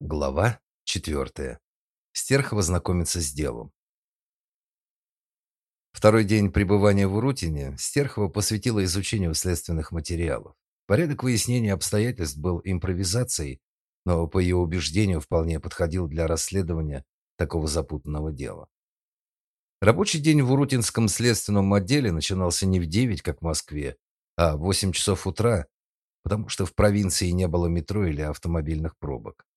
Глава 4. Стерхова знакомится с делом. Второй день пребывания в Урутине Стерхова посвятила изучению следственных материалов. Порядок выяснения обстоятельств был импровизацией, но по ее убеждению вполне подходил для расследования такого запутанного дела. Рабочий день в Урутинском следственном отделе начинался не в 9, как в Москве, а в 8 часов утра, потому что в провинции не было метро или автомобильных пробок.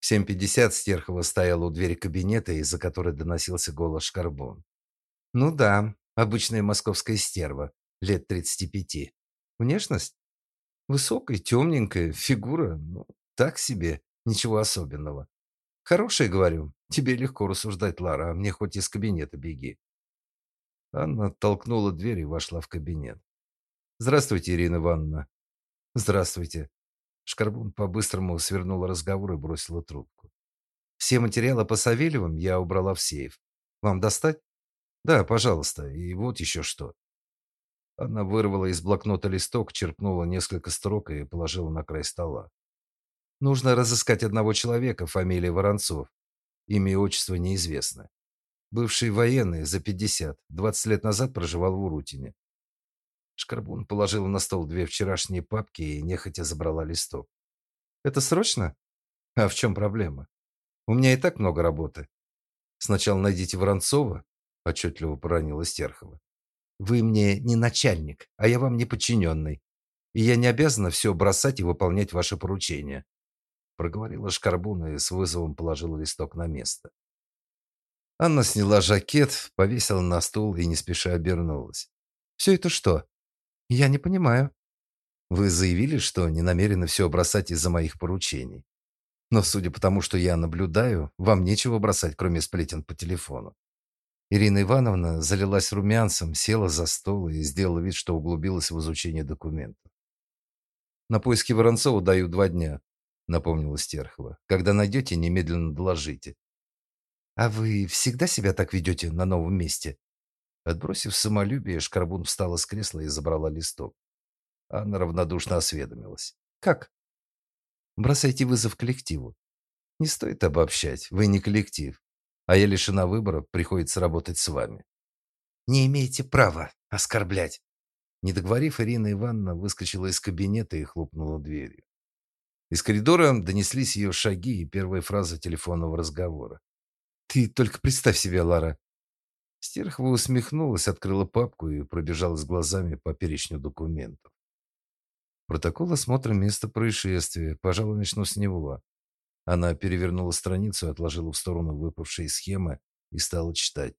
В 7.50 Стерхова стояла у двери кабинета, из-за которой доносился голос Шкарбун. Ну да, обычная московская стерва, лет 35. Внешность? Высокая, темненькая, фигура, ну, так себе, ничего особенного. Хорошая, говорю, тебе легко рассуждать, Лара, а мне хоть из кабинета беги. Анна толкнула дверь и вошла в кабинет. Здравствуйте, Ирина Ивановна. Здравствуйте. Шкарбун по-быстрому свернула разговор и бросила трубку. Все материалы по Савельевым я убрала в сейф. Вам достать? Да, пожалуйста. И вот еще что. Она вырвала из блокнота листок, черкнула несколько строк и положила на край стола. Нужно разыскать одного человека, фамилия Воронцов. Имя и отчество неизвестно. Бывший военный, за 50, 20 лет назад проживал в Урутине. Шкарбун положила на стол две вчерашние папки и нехотя забрала листок. Это срочно? А в чем проблема? У меня и так много работы. Сначала найдите Воронцова, отчетливо поранила Стерхова. Вы мне не начальник, а я вам не подчиненный. И я не обязана все бросать и выполнять ваши поручения, проговорила Шкарбун и с вызовом положила листок на место. Анна сняла жакет, повесила на стул и не спеша обернулась. «Все это что?» Я не понимаю. Вы заявили, что не намерены все бросать из-за моих поручений. Но судя по тому, что я наблюдаю, вам нечего бросать, кроме сплетен по телефону. Ирина Ивановна залилась румянцем, села за стол и сделала вид, что углубилась в изучение документов. На поиски Воронцова даю два дня, напомнила Стерхова. Когда найдете, немедленно доложите. А вы всегда себя так ведете на новом месте? Отбросив самолюбие, Шкарбун встала с кресла и забрала листок. Она равнодушно осведомилась. «Как?» «Бросайте вызов коллективу. Не стоит обобщать, вы не коллектив, а я лишена выбора, приходится работать с вами». «Не имеете права оскорблять». Не договорив, Ирина Ивановна выскочила из кабинета и хлопнула дверью. Из коридора донеслись ее шаги и первая фраза телефонного разговора. «Ты только представь себе, Лара, Стерхова усмехнулась, открыла папку и пробежалась глазами по перечню документов. Протокол осмотра места происшествия. Пожалуй, начну с него. Она перевернула страницу, отложила в сторону выпавшие схемы и стала читать.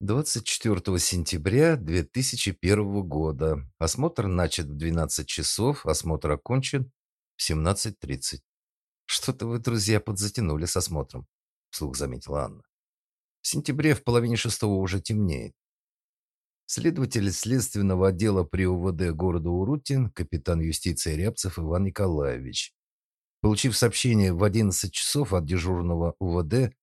24 сентября 2001 года. Осмотр начат в 12 часов, осмотр окончен в 17.30. Что-то вы, друзья, подзатянули с осмотром, вслух заметила Анна. В сентябре в половине шестого уже темнеет. Следователь следственного отдела при УВД города Урутин, капитан юстиции Рябцев Иван Николаевич. Получив сообщение в 11 часов от дежурного УВД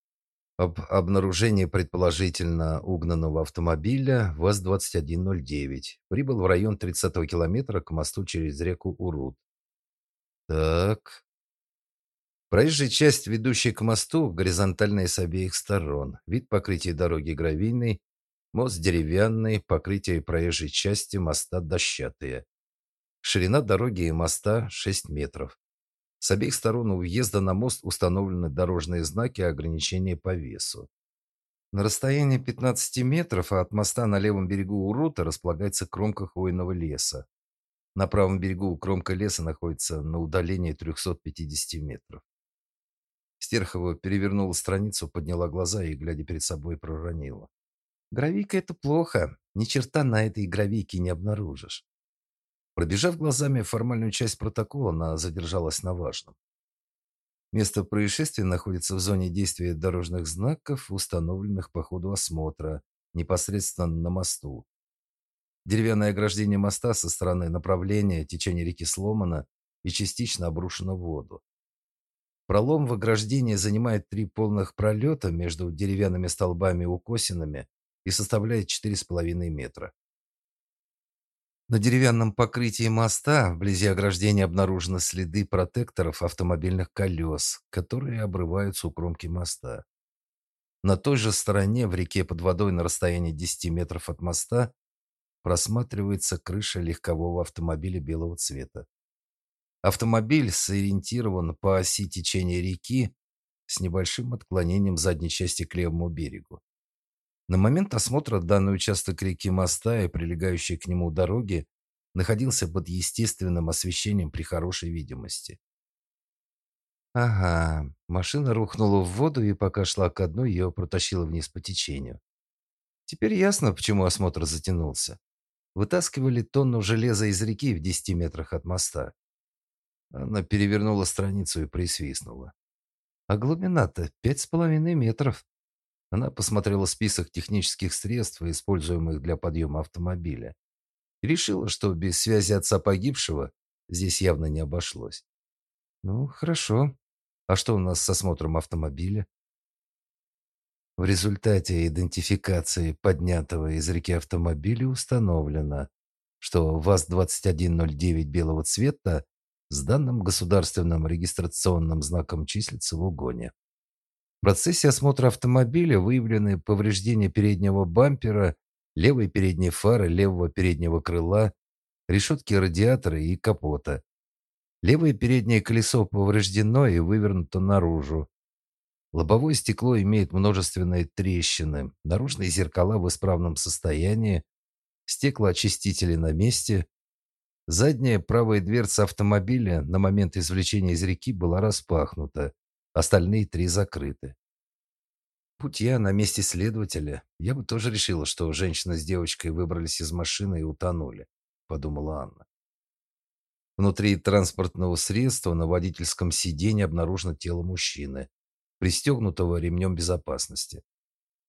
об обнаружении предположительно угнанного автомобиля ВАЗ-2109, прибыл в район 30-го километра к мосту через реку Урут. Так, Проезжая часть, ведущая к мосту, горизонтальная с обеих сторон. Вид покрытия дороги гравийный, мост деревянный, покрытие проезжей части моста дощатые. Ширина дороги и моста 6 метров. С обеих сторон у въезда на мост установлены дорожные знаки ограничения по весу. На расстоянии 15 метров от моста на левом берегу Урута располагается кромка хвойного леса. На правом берегу кромка леса находится на удалении 350 метров. Стерхова перевернула страницу, подняла глаза и, глядя перед собой, проронила. «Гравийка — это плохо. Ни черта на этой гравийке не обнаружишь». Пробежав глазами формальную часть протокола, она задержалась на важном. Место происшествия находится в зоне действия дорожных знаков, установленных по ходу осмотра, непосредственно на мосту. Деревянное ограждение моста со стороны направления течения реки сломано и частично обрушено в воду. Пролом в ограждении занимает три полных пролета между деревянными столбами укосинами и составляет 4,5 метра. На деревянном покрытии моста вблизи ограждения обнаружены следы протекторов автомобильных колес, которые обрываются у кромки моста. На той же стороне, в реке под водой на расстоянии 10 метров от моста, просматривается крыша легкового автомобиля белого цвета. Автомобиль сориентирован по оси течения реки с небольшим отклонением задней части к левому берегу. На момент осмотра данный участок реки моста и прилегающей к нему дороги находился под естественным освещением при хорошей видимости. Ага, машина рухнула в воду и пока шла ко дну, ее протащило вниз по течению. Теперь ясно, почему осмотр затянулся. Вытаскивали тонну железа из реки в 10 метрах от моста. Она перевернула страницу и присвистнула. А глубина-то пять с половиной метров. Она посмотрела список технических средств, используемых для подъема автомобиля, и решила, что без связи отца погибшего здесь явно не обошлось. Ну, хорошо. А что у нас с осмотром автомобиля? В результате идентификации поднятого из реки автомобиля установлено, что ВАЗ-2109 белого цвета с данным государственным регистрационным знаком числится в угоне. В процессе осмотра автомобиля выявлены повреждения переднего бампера, левой передней фары, левого переднего крыла, решетки радиатора и капота. Левое переднее колесо повреждено и вывернуто наружу. Лобовое стекло имеет множественные трещины, наружные зеркала в исправном состоянии, стеклоочистители на месте. Задняя правая дверца автомобиля на момент извлечения из реки была распахнута. Остальные три закрыты. Будь я на месте следователя, я бы тоже решила, что женщина с девочкой выбрались из машины и утонули, подумала Анна. Внутри транспортного средства на водительском сиденье обнаружено тело мужчины, пристегнутого ремнем безопасности.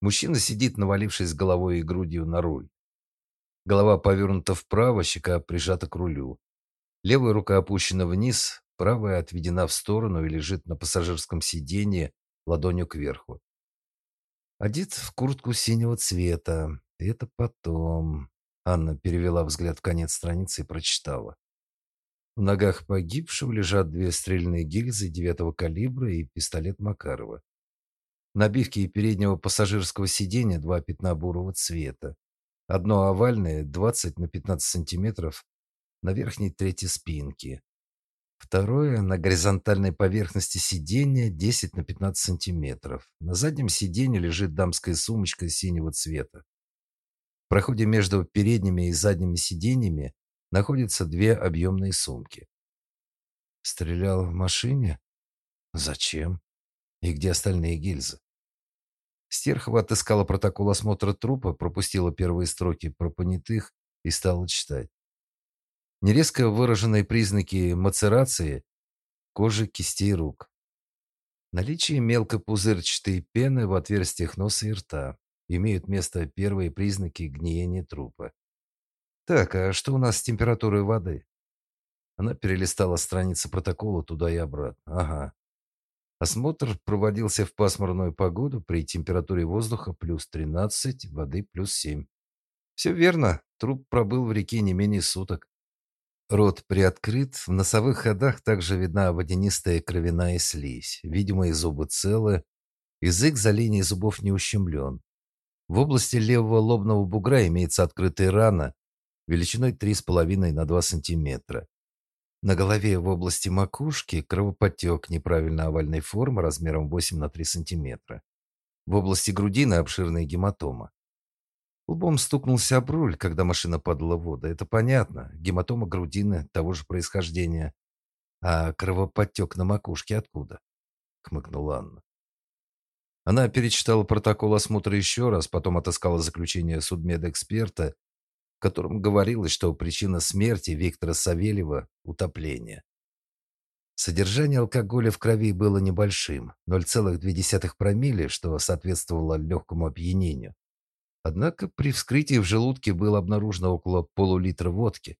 Мужчина сидит, навалившись головой и грудью на руль. Голова повернута вправо, щека прижата к рулю. Левая рука опущена вниз, правая отведена в сторону и лежит на пассажирском сиденье ладонью кверху. Одет в куртку синего цвета. Это потом. Анна перевела взгляд в конец страницы и прочитала. В ногах погибшего лежат две стрельные гильзы девятого калибра и пистолет Макарова. На обивке переднего пассажирского сиденья два пятна бурого цвета. Одно овальное, 20 на 15 сантиметров, на верхней трети спинки. Второе на горизонтальной поверхности сиденья 10 на 15 сантиметров. На заднем сиденье лежит дамская сумочка синего цвета. В проходе между передними и задними сиденьями находятся две объемные сумки. Стрелял в машине? Зачем? И где остальные гильзы? Стерхова отыскала протокол осмотра трупа, пропустила первые строки про понятых и стала читать. Нерезко выраженные признаки мацерации кожи кистей рук. Наличие мелкопузырчатой пены в отверстиях носа и рта. Имеют место первые признаки гниения трупа. Так, а что у нас с температурой воды? Она перелистала страницы протокола туда и обратно. Ага. Осмотр проводился в пасмурную погоду при температуре воздуха плюс 13, воды плюс 7. Все верно. Труп пробыл в реке не менее суток. Рот приоткрыт, в носовых ходах также видна водянистая кровяная слизь. Видимые зубы целы, язык за линией зубов не ущемлен. В области левого лобного бугра имеется открытая рана величиной 3,5 на 2 см. На голове в области макушки кровоподтек неправильно овальной формы размером 8 на 3 см. В области грудины обширная гематома. Лбом стукнулся об руль, когда машина падала в воду. Это понятно. Гематома грудины того же происхождения. А кровоподтек на макушке откуда? хмыкнула Анна. Она перечитала протокол осмотра еще раз, потом отыскала заключение судмедэксперта, котором говорилось, что причина смерти Виктора Савельева утопление. Содержание алкоголя в крови было небольшим 0,2 промилле, что соответствовало легкому опьянению. Однако при вскрытии в желудке было обнаружено около полулитра водки.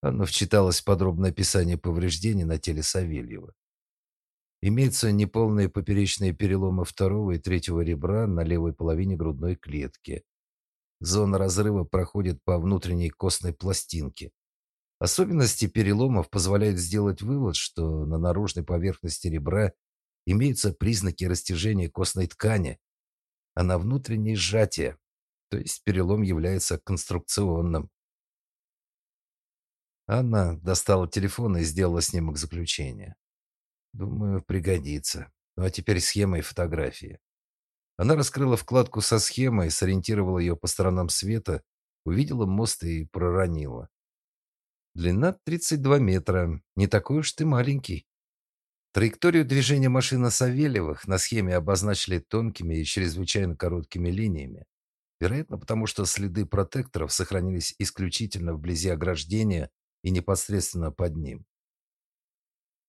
Анна вчиталась в подробное описание повреждений на теле Савельева. Имеются неполные поперечные переломы второго и третьего ребра на левой половине грудной клетки. Зона разрыва проходит по внутренней костной пластинке. Особенности переломов позволяют сделать вывод, что на наружной поверхности ребра имеются признаки растяжения костной ткани, а на внутренней сжатие, то есть перелом является конструкционным. Анна достала телефон и сделала снимок заключения. Думаю, пригодится. Ну а теперь схема и фотографии. Она раскрыла вкладку со схемой, сориентировала ее по сторонам света, увидела мост и проронила. Длина 32 метра. Не такой уж ты маленький. Траекторию движения машины Савельевых на схеме обозначили тонкими и чрезвычайно короткими линиями. Вероятно, потому что следы протекторов сохранились исключительно вблизи ограждения и непосредственно под ним.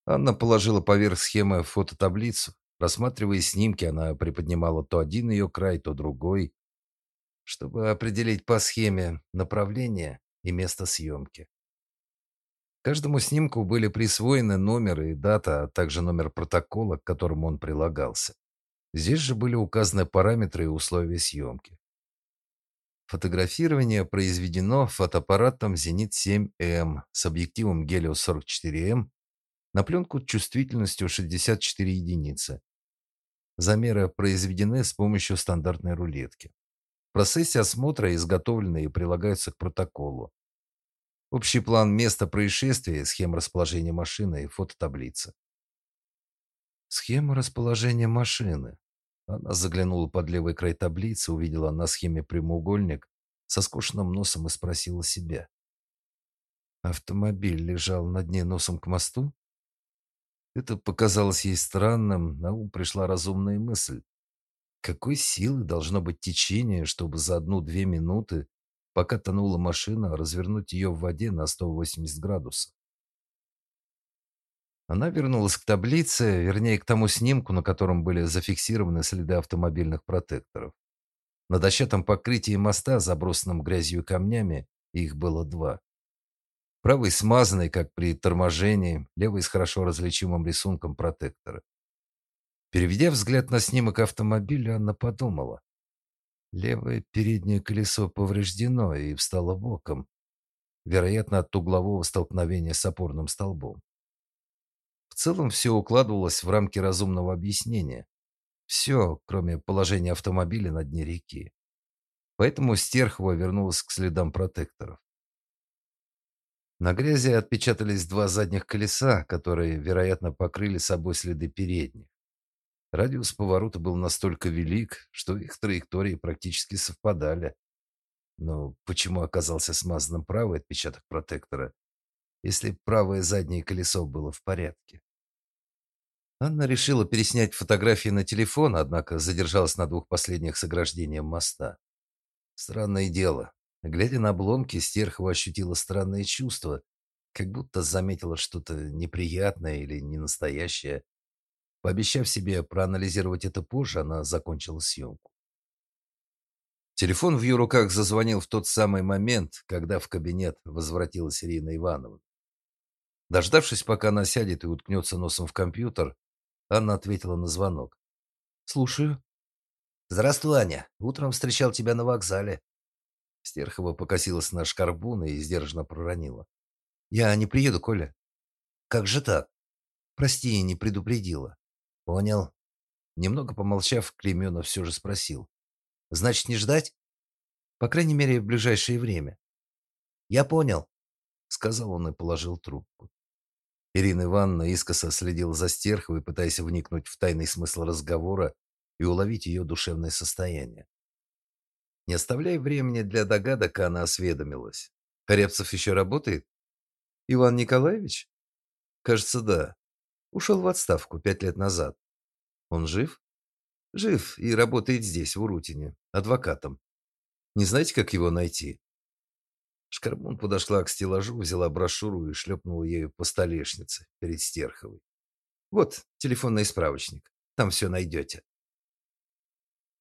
Анна положила поверх схемы фототаблицу. Рассматривая снимки, она приподнимала то один ее край, то другой, чтобы определить по схеме направление и место съемки. Каждому снимку были присвоены номер и дата, а также номер протокола, к которому он прилагался. Здесь же были указаны параметры и условия съемки. Фотографирование произведено фотоаппаратом Зенит 7М с объективом Гелиос 44М на пленку чувствительностью 64 единицы. Замеры произведены с помощью стандартной рулетки. В процессе осмотра изготовлены и прилагаются к протоколу. Общий план места происшествия, схема расположения машины и фототаблица. Схема расположения машины. Она заглянула под левый край таблицы, увидела на схеме прямоугольник со скошенным носом и спросила себя. Автомобиль лежал на дне носом к мосту? Это показалось ей странным, на ум пришла разумная мысль. Какой силы должно быть течение, чтобы за одну-две минуты, пока тонула машина, развернуть ее в воде на 180 градусов? Она вернулась к таблице, вернее, к тому снимку, на котором были зафиксированы следы автомобильных протекторов. На дощатом покрытии моста, забросанном грязью и камнями, их было два. Правый смазанный, как при торможении, левый с хорошо различимым рисунком протектора. Переведя взгляд на снимок автомобиля, она подумала. Левое переднее колесо повреждено и встало боком, вероятно, от углового столкновения с опорным столбом целом все укладывалось в рамки разумного объяснения. Все, кроме положения автомобиля на дне реки. Поэтому Стерхова вернулась к следам протекторов. На грязи отпечатались два задних колеса, которые, вероятно, покрыли собой следы передних. Радиус поворота был настолько велик, что их траектории практически совпадали. Но почему оказался смазанным правый отпечаток протектора, если правое заднее колесо было в порядке? Анна решила переснять фотографии на телефон, однако задержалась на двух последних с ограждением моста. Странное дело. Глядя на обломки, Стерхова ощутила странное чувство, как будто заметила что-то неприятное или ненастоящее. Пообещав себе проанализировать это позже, она закончила съемку. Телефон в ее руках зазвонил в тот самый момент, когда в кабинет возвратилась Ирина Ивановна. Дождавшись, пока она сядет и уткнется носом в компьютер, Анна ответила на звонок. «Слушаю». «Здравствуй, Аня. Утром встречал тебя на вокзале». Стерхова покосилась на шкарбун и сдержанно проронила. «Я не приеду, Коля». «Как же так?» «Прости, не предупредила». «Понял». Немного помолчав, Клейменов все же спросил. «Значит, не ждать?» «По крайней мере, в ближайшее время». «Я понял», — сказал он и положил трубку. Ирина Ивановна искоса следила за Стерховой, пытаясь вникнуть в тайный смысл разговора и уловить ее душевное состояние. Не оставляя времени для догадок, она осведомилась. «Рябцев еще работает?» «Иван Николаевич?» «Кажется, да. Ушел в отставку пять лет назад. Он жив?» «Жив и работает здесь, в Урутине, адвокатом. Не знаете, как его найти?» Шкарбун подошла к стеллажу, взяла брошюру и шлепнула ею по столешнице перед Стерховой. «Вот телефонный справочник. Там все найдете».